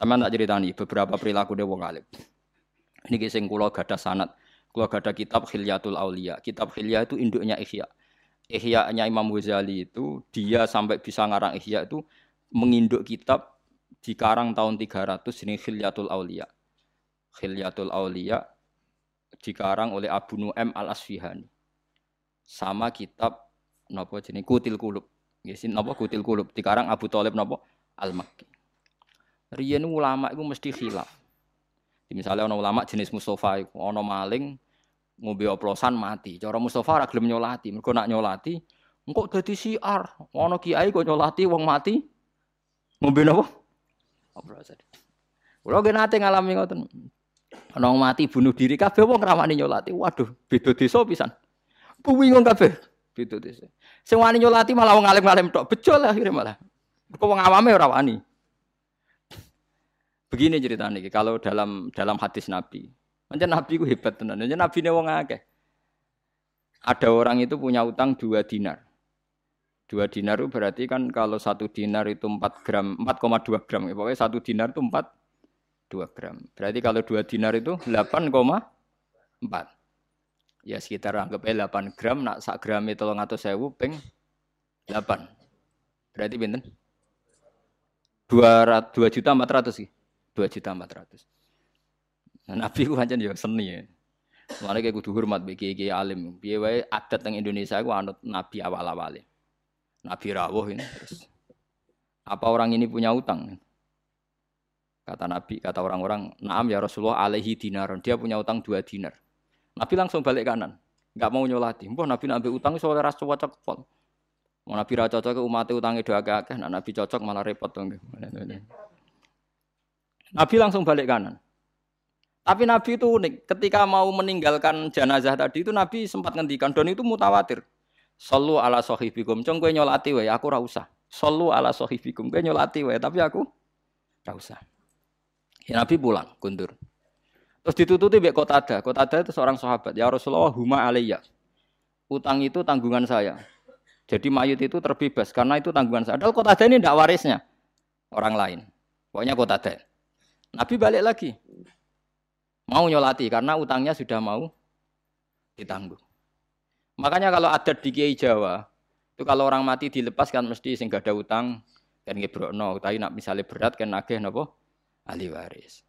Sama tak ceritani beberapa perilaku dia wong alim. Ini sing kula gadah sanat. Kula gadah kitab Khilyatul Aulia. Kitab Khilya itu induknya Ihya. Ihya-nya Imam Ghazali itu dia sampai bisa ngarang Ihya itu menginduk kitab di karang tahun 300 ini Khilyatul Aulia. Khilyatul Aulia dikarang oleh Abu Nu'aim Al-Asfihani. Sama kitab napa jenenge Kutil Kulub. Nggih napa Kutil Kulub dikarang Abu Thalib napa Al-Makki. Riyen ulama itu mesti khilaf. Misalnya ono ulama jenis Mustafa ono maling ngombe oplosan mati. Cara Mustafa ora gelem nyolati. Mergo nak nyolati engko dadi siar. Ono kiai kok nyolati wong mati ngombe napa? Oplosan. Kulo ge nate ngalami ngoten. Ono mati bunuh diri kabeh wong ramani nyolati. Waduh, beda desa pisan. Bingung kabeh. Beda desa. Sing wani nyolati malah wong alim-alim tok. Bejo lah akhirnya malah. Kok wong awame ora wani. Begini ceritanya, kalau dalam dalam hadis Nabi, macam Nabi ku hebat tenan, macam Nabi ne wong akeh. Ada orang itu punya utang dua dinar. Dua dinar itu berarti kan kalau satu dinar itu 4 gram, 4,2 gram. Ya, pokoknya satu dinar itu 4, 2 gram. Berarti kalau dua dinar itu 8,4. Ya sekitar anggapnya 8 gram, nak sak gram itu atau sewu peng 8. Berarti benten? 2, 2 juta 400 sih. 2 juta 400. Nah, Nabi ku pancen ya seni ya. Mulane kayak kudu hormat bagi kiai alim. Wae adat teng Indonesia ku anut nabi awal-awal. Nabi rawuh ini terus. Apa orang ini punya utang? Kata Nabi, kata orang-orang, "Na'am ya Rasulullah alaihi dinaron." Dia punya utang dua dinar. Nabi langsung balik kanan. Enggak mau nyolati. Mbah Nabi nabi utang soalnya ras cocok pol. Mau Nabi ra cocok ke umat utangnya dua akeh, nah Nabi cocok malah repot dong. Nabi langsung balik kanan. Tapi Nabi itu unik. Ketika mau meninggalkan jenazah tadi itu Nabi sempat ngendikan dan itu mutawatir. Sallu ala sahibikum. Cong gue nyolati wae, aku ora usah. Sallu ala sahibikum. Gue nyolati wae, tapi aku ora usah. Ya, Nabi pulang, kundur. Terus ditututi mbek Qatada. Qatada itu seorang sahabat. Ya Rasulullah, huma alayya. Utang itu tanggungan saya. Jadi mayit itu terbebas karena itu tanggungan saya. Padahal Qatada ini tidak warisnya. Orang lain. Pokoknya Qatada. Nabi balik lagi. Mau nyolati karena utangnya sudah mau ditanggung. Makanya kalau adat di Kiai Jawa, itu kalau orang mati dilepas kan mesti sing gak ada utang kan ngebrokno, tapi nak misalnya berat kan nagih napa ahli waris.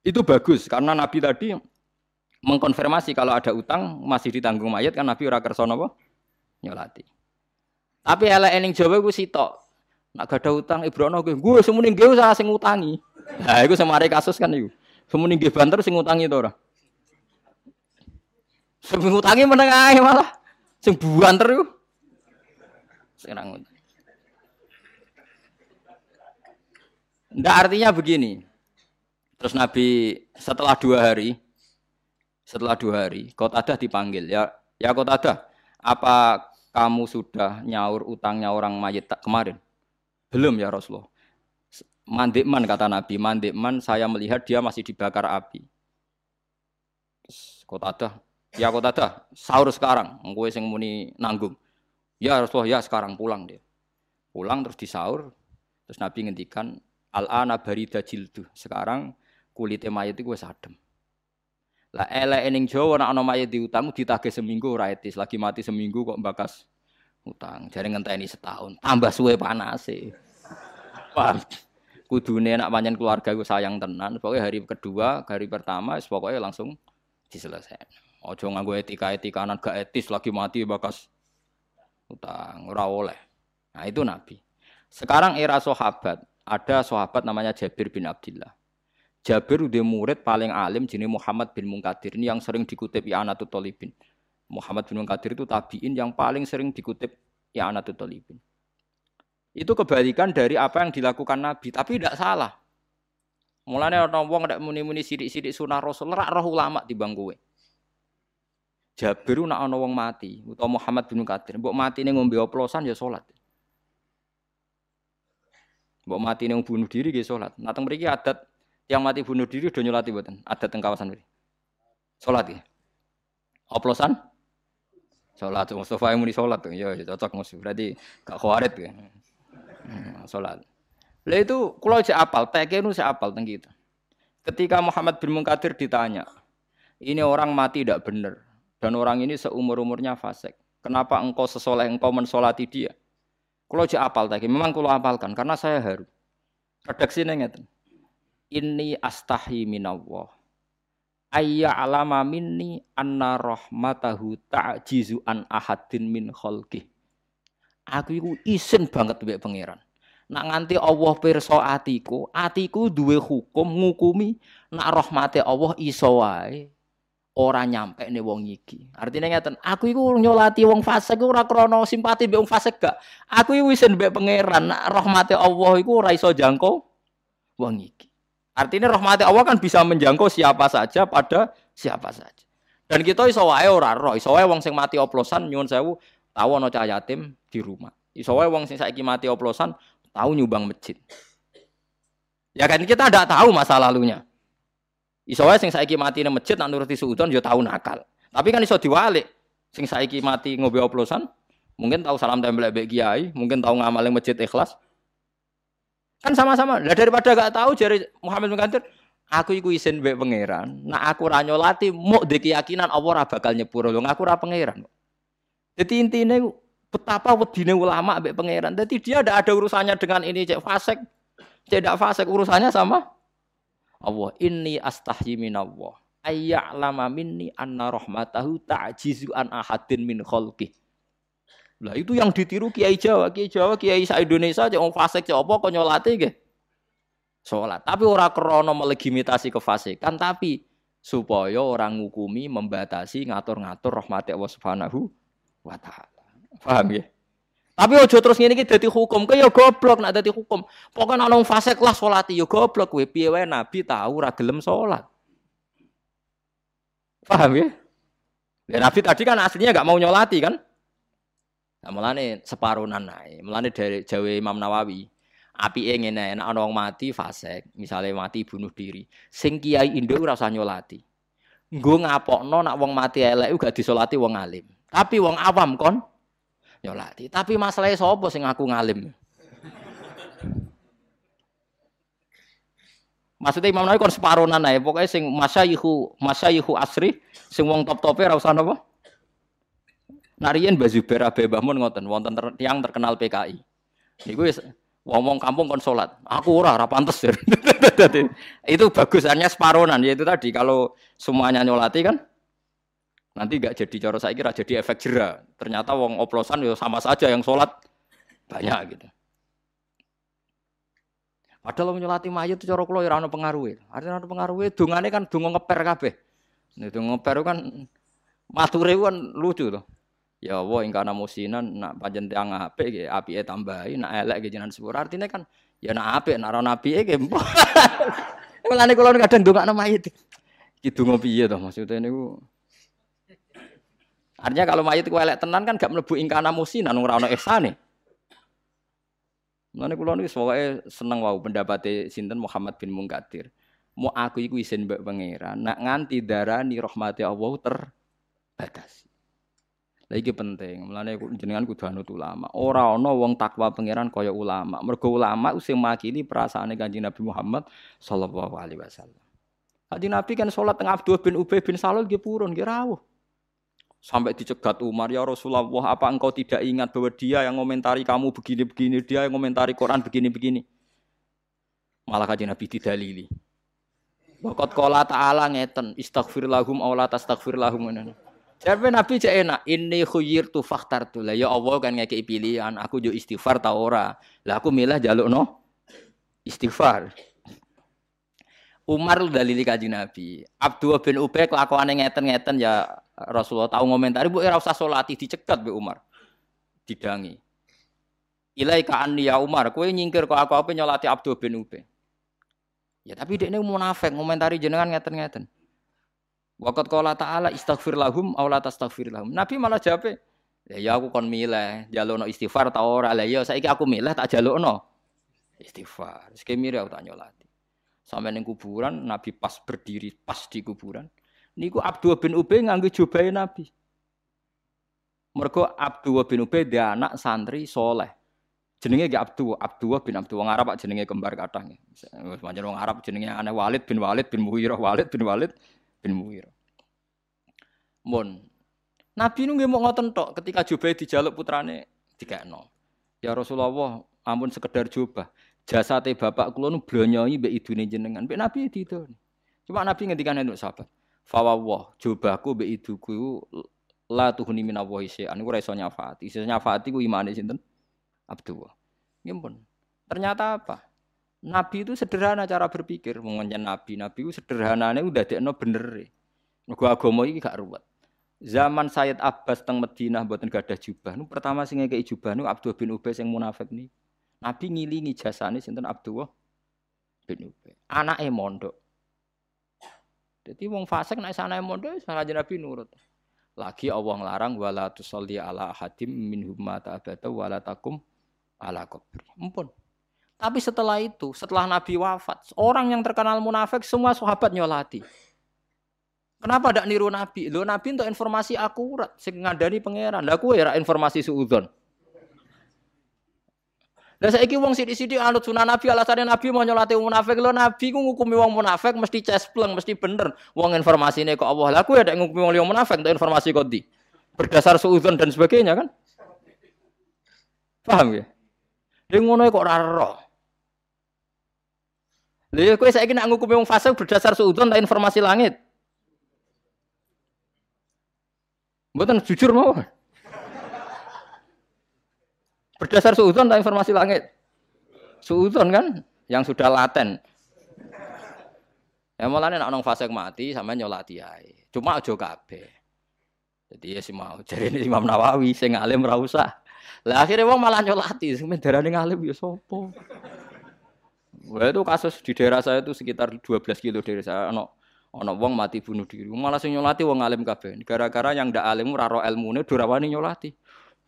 Itu bagus karena Nabi tadi mengkonfirmasi kalau ada utang masih ditanggung mayat kan Nabi ora kersa nyolati. Tapi elek ening Jawa ku sitok. Nak ada utang ibrono gue, gue semuanya gue usah sing utangi. Nah, itu semari kasus kan itu. Semuanya nggih banter sing ngutangi to ora? Sing ngutangi meneng ae malah. Sing banter iku. Sing ngutangi. Ndak artinya begini. Terus Nabi setelah dua hari, setelah dua hari, ada dipanggil. Ya, ya ada. apa kamu sudah nyaur utangnya orang mayit kemarin? Belum ya Rasulullah. Mandikman kata Nabi, mandikman saya melihat dia masih dibakar api. Kota ada, ya kota ada, sahur sekarang, gue sing muni nanggung. Ya Rasulullah, ya sekarang pulang dia. Pulang terus disaur, terus Nabi ngendikan, al-ana barida jildu. Sekarang kulitnya mayat itu gue sadem. Lah elek ening Jawa nek ana mayit diutang ditagih seminggu ora etis, lagi mati seminggu kok bakas utang. Jare ngenteni setahun, tambah suwe panase. Paham? kudune nak panjen keluarga gue sayang tenan. Pokoknya hari kedua, hari pertama, pokoknya langsung diselesaikan. Ojo nganggo etika-etika anak gak etis lagi mati bakas utang ora oleh. Nah itu Nabi. Sekarang era sahabat, ada sahabat namanya Jabir bin Abdullah. Jabir udah murid paling alim jenis Muhammad bin Munkadir ini yang sering dikutip ya Anatut Talibin. Muhammad bin Munkadir itu tabiin yang paling sering dikutip ya Anatut Talibin. Itu kebalikan dari apa yang dilakukan Nabi, tapi tidak salah. Mulanya orang wong ndak muni-muni sidik-sidik sunah Rasul, rak roh ulama di bangkuwe. Jabiru nak ana wong mati, utawa Muhammad bin mbok mati ning ngombe oplosan ya salat. Mbok mati ning bunuh diri nggih salat. Nah mriki adat yang mati bunuh diri do nyolati mboten? Adat teng kawasan. Salat ya. Oplosan? Salat Mustafa yang muni salat ya, ya cocok Mus. Berarti gak khawarit ya. Hmm, salat. Lah itu kalau aja apal, teke nu saya apal teng kita. Ketika Muhammad bin Munkadir ditanya, ini orang mati tidak benar dan orang ini seumur umurnya fasik. Kenapa engkau sesoleh engkau mensolati dia? Kalau aja apal teke, memang kalau apalkan karena saya haru. Redaksi ngeten. Ini astahi minallah. Ayya alama minni anna rahmatahu ta'jizu an ahadin min khalqih. Aku iku isin banget mbek pangeran. Nak nganti Allah pirsa atiku, atiku duwe hukum ngukumi nak rahmate Allah iso wae ora nyampe nih wong iki. Artinya ngeten, aku iku nyolati wong fasik ora krana simpati mbek wong fasik gak. Aku iku isin mbek pangeran nak rahmate Allah iku ora iso jangkau wong iki. Artinya rahmati Allah kan bisa menjangkau siapa saja pada siapa saja. Dan kita iso wae ora roh, iso wae wong sing mati oplosan nyuwun sewu tahu ana cah yatim di rumah. Iso wae wong sing saiki mati oplosan tahu nyumbang masjid. Ya kan kita tidak tahu masa lalunya. Iso wae sing saiki mati nang masjid nak nuruti suudon ya tahu nakal. Tapi kan iso diwalik. Sing saiki mati ngobe oplosan mungkin tahu salam tempel mbek kiai, mungkin tahu ngamal masjid ikhlas. Kan sama-sama. Lah daripada gak tahu jari Muhammad bin aku iku isin mbek pangeran. Nak aku ra nyolati mau de keyakinan Allah ora bakal nyepuro. Lho aku ora pangeran. Jadi intinya betapa wedine ulama ambek pangeran. Jadi dia tidak ada urusannya dengan ini cek fasek, tidak fasek urusannya sama Allah. Inni astahyi minallah. Ayya'lama minni anna rahmatahu ta'jizu an ahadin min khalqi. Lah itu yang ditiru Kiai Jawa, Kiai Jawa, Kiai sa Indonesia cek wong fasik cek apa kok nyolati nggih. Salat. Tapi ora krana melegitimasi kefasikan, tapi supaya orang ngukumi, membatasi, ngatur-ngatur rahmat Allah Subhanahu wa taala. Paham ya? Tapi ojo terus ngene iki dadi hukum. Kaya goblok nak dadi hukum. Pokoke ana wong fasik lah salat ya goblok kowe. Piye wae nabi tahu ora gelem salat. Paham ya? Ya nabi tadi kan aslinya enggak mau nyolati kan? Nah, mulane separunan nae. Mulane dari Jawa Imam Nawawi. Api ngene enak ana wong mati fasik, misalnya mati bunuh diri. Sing kiai Indo ora usah nyolati. Nggo ngapokno nak wong mati elek gak disolati wong alim. Tapi wong awam kon nyolati. Tapi masalahnya sapa sing aku ngalim? Maksudnya Imam Nawawi kon separonan ae, pokoknya sing masyayihu masyayihu asri, sing wong top-tope ora napa? Nariyen Mbah Zubair Abe Bahmun ngoten, wonten ter, yang terkenal PKI. Niku wis wong kampung kon salat. Aku ora ora pantes. itu bagusannya separonan yaitu tadi kalau semuanya nyolati kan Nanti gak jadi cara saya kira jadi efek jerah. Ternyata wong oplosan ya sama saja yang sholat banyak gitu. Padahal menyolati mayat itu cara kula ya ora ono pengaruhe. Artinya ono pengaruhe dongane kan donga ngeper kabeh. Nek donga ngeper kan mature kan lucu tuh. Ya Allah ing kana musinan nak panjen tiang apik nggih apike tambahi, nak elek nggih jenengan sepur. Artinya kan ya nak apik nak ora apike nggih. Mulane kula kadang ndongakno mayit. Ki donga piye to maksudnya niku Artinya kalau mayit ku elek tenan kan gak mlebu ingkana musinan ora ono ihsane. Mulane kula niku pokoke seneng wau pendapate sinten Muhammad bin Munkadir. Mau aku iku isin mbek pangeran, nak nganti darani rahmati Allah terbatas. Lah iki penting, mulane jenengan kudu anut ulama. Ora ana wong takwa pangeran kaya ulama. Mergo ulama sing makili perasaane Kanjeng Nabi Muhammad sallallahu alaihi wasallam. Kanjeng Nabi kan salat tengah Abdul bin Ubay bin Salul nggih purun nggih rawuh. Sampai dicegat Umar, ya Rasulullah, apa engkau tidak ingat bahwa dia yang komentari kamu begini-begini, dia yang komentari Quran begini-begini. Malah kaji Nabi didalili. Wakot kola ta'ala ngeten, istaghfir lahum awla tastaghfir lahum. Jadi Nabi cek enak, ini khuyir tu faktar tu lah. Ya Allah kan ngekei pilihan, aku jo istighfar ta ora. Lah aku milah jaluk no istighfar. Umar dalili kaji Nabi. Abdul bin Ubay kelakuannya ngeten-ngeten ya Rasulullah tahu ngomentari, bu ora usah solati dicegat bu Umar. Didangi. Ilai ka ya Umar, kowe nyingkir kok aku apa nyolati Abdul bin Ube. Ya tapi dia ini munafik ngomentari jenengan ngeten-ngeten. Waqat qala ta'ala istaghfir lahum aw la tastaghfir lahum. Nabi malah jawab, ya, ya aku kon milih, jalukno istighfar ta ora. Lah ya saiki aku milih tak jalukno istighfar. Sik mirip aku tak nyolati. Sampai ning kuburan Nabi pas berdiri pas di kuburan niku Abdul bin Ubay nganggo jubahe Nabi. Mergo Abdul bin Ubay dia anak santri soleh. jenenge ge Abdu, Abdullah bin Abdul wong Arab jenenge kembar kathah. Pancen wong Arab jenenge aneh Walid bin Walid bin Muhirah, Walid bin Walid bin Muhirah. Mun Nabi nu nggih mau ngoten tok ketika Jubair dijaluk putrane dikekno. Ya Rasulullah, ampun sekedar jubah. Jasate bapak kula nu blonyoi mbek idune jenengan. Mbek Nabi didon. Cuma Nabi ngendikan untuk sahabat. Fawawah, jubahku mbek iduku la tuhuni minallahi syai'an. Iku ora iso nyafaati. Iso nyafaati ku imane sinten? Abdullah. Nggih Ternyata apa? Nabi itu sederhana cara berpikir, mengenai Nabi. Nabi itu sederhananya udah dekno bener. Mergo agama iki gak ruwet. Zaman Sayyid Abbas teng Madinah mboten gadah jubah. Nu pertama sing ngekeki jubah nu Abdul bin Ubay sing munafik ni. Nabi ngilingi jasane sinten Abdullah bin Ubay. Anake mondok. Jadi wong fasik nek sanane mondok salah Nabi nurut. Lagi Allah nglarang wala tusalli ala hadim minhum mata abada wala takum ala kubri. Mumpun. Tapi setelah itu, setelah Nabi wafat, orang yang terkenal munafik semua sahabat nyolati. Kenapa tidak niru Nabi? Lo Nabi untuk informasi akurat, sing ngandani pangeran. Lah kowe ya informasi suudzon. Lah saiki wong sithik-sithik anut sunah Nabi alasannya Nabi mau nyolati munafik. Lo Nabi ku ngukumi wong munafik mesti cespleng, mesti bener. Wong informasine kok Allah. Lah kowe ya ngukumi wong munafik untuk informasi kok di. Berdasar suudzon dan sebagainya kan? Paham ya? Dia ngono kok ora roh. Lha kowe saiki nak ngukumi wong fasik berdasar suudzon ta informasi langit. Bukan jujur mau. Berdasar suudon tak informasi langit. Suudon kan yang sudah laten. Ya malah nek nang fase mati sama nyolati ae. Cuma aja kabeh. Jadi ya si mau jadi ini Imam Nawawi sing alim ra usah. Lah akhirnya wong malah nyolati sing darane ngalim ya sapa. Wah itu kasus di daerah saya itu sekitar 12 kilo dari saya. Ono Ana wong mati bunuh diri, malah sing nyolati wong alim kabeh. Gara-gara yang ndak alim ora ro ilmune durawani nyolati.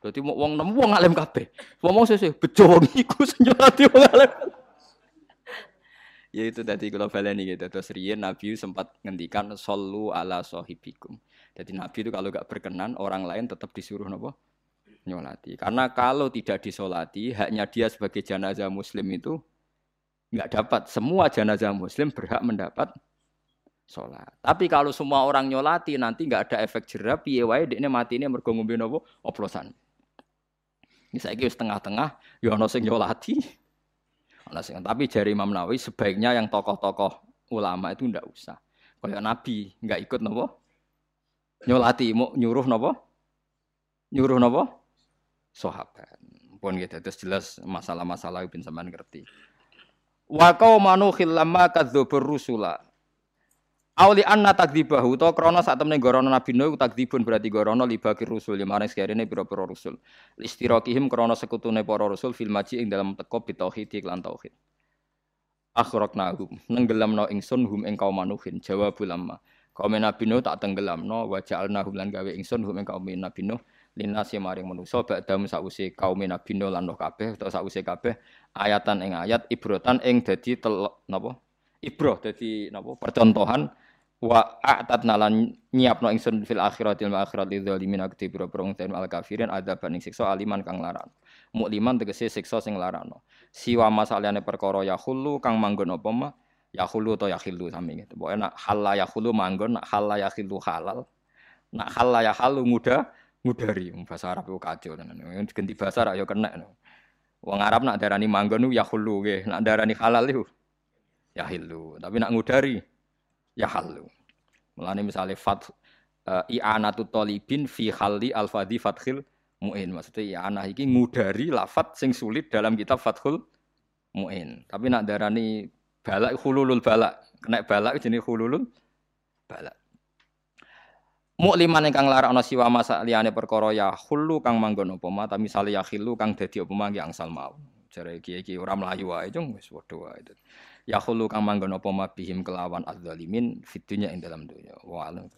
Dadi mau wong nemu wong alim kabeh. Wong sesuk bejo wong iku sing nyolati wong alim. ya itu tadi kalau baleni gitu. Terus riyen Nabi sempat ngendikan sallu ala sahibikum. Jadi Nabi itu kalau gak berkenan orang lain tetap disuruh nopo nyolati. Karena kalau tidak disolati, haknya dia sebagai jenazah muslim itu nggak dapat. Semua jenazah muslim berhak mendapat sholat. Tapi kalau semua orang nyolati nanti nggak ada efek jerah, piye wae mati ini mergo ngombe oplosan. Ini saya kira setengah-tengah, ya ono sing nyolati. Tapi jari Imam Nawawi sebaiknya yang tokoh-tokoh ulama itu ndak usah. Kayak Nabi nggak ikut nopo nyolati, mau nyuruh nopo nyuruh nopo sahabat. Pun gitu, terus jelas masalah-masalah bin sampean ngerti. Wa qaumanu khillamma kadzdzubur rusula. Auli anna takdibahu to krana sak temne gorono Nabi Nuh takdibun berarti gorono libakir rusul ya maring sekarene pira-pira rusul. Istirakihim krana sekutune para rasul fil maji ing dalam teko bitauhid lan tauhid. Akhraqnahum nenggelamno ingsun hum ing kaum manuhin jawabul lamma. Kaum Nabi Nuh tak tenggelamno. Wa ja'alnahum lan gawe ingsun ing kaum Nabi Nuh linasi maring manusa. Ba'dam sause kaum Nabi Nuh lan kabeh utawa sause kabeh ayatan ing ayat ibrotan ing dadi napa? Ibroh dadi napa? Percontohan wa a'tadna lan nyiapno ingsun fil akhiratil akhirat lil zalimin akti biro biro ngten al kafirin ada baning siksa aliman kang laran mukliman tegese siksa sing larano siwa masalahane perkara ya khulu kang manggon apa mah ya khulu to ya khilu sami gitu. Pokoke nak halal ya khulu manggon nak halal ya khilu halal. Nak halal ya halu muda mudari. Bahasa Arab itu kacau ganti bahasa Arab ya kena wong Arab nak darani manggon ya khulu nggih. Nak darani halal itu ya hilu tapi nak ngudari ya halu. Mulane misalnya fat uh, i'anatu talibin fi halli al-fadhi fathil mu'in. Maksudnya i'anah iki ngudari lafat sing sulit dalam kitab Fathul Mu'in. Tapi nak darani balak hululul balak. Kena balak jenis hululul balak. Mukliman ingkang larakno siwa masa liyane perkara ya hulu kang manggon apa ma misale ya khilu kang dadi apa mangki angsal mau. Jare iki-iki ora mlayu wae cung wis padha wae ya khulu kang manggon apa mabihim kelawan adzalimin fitunya ing dalam dunya wa alam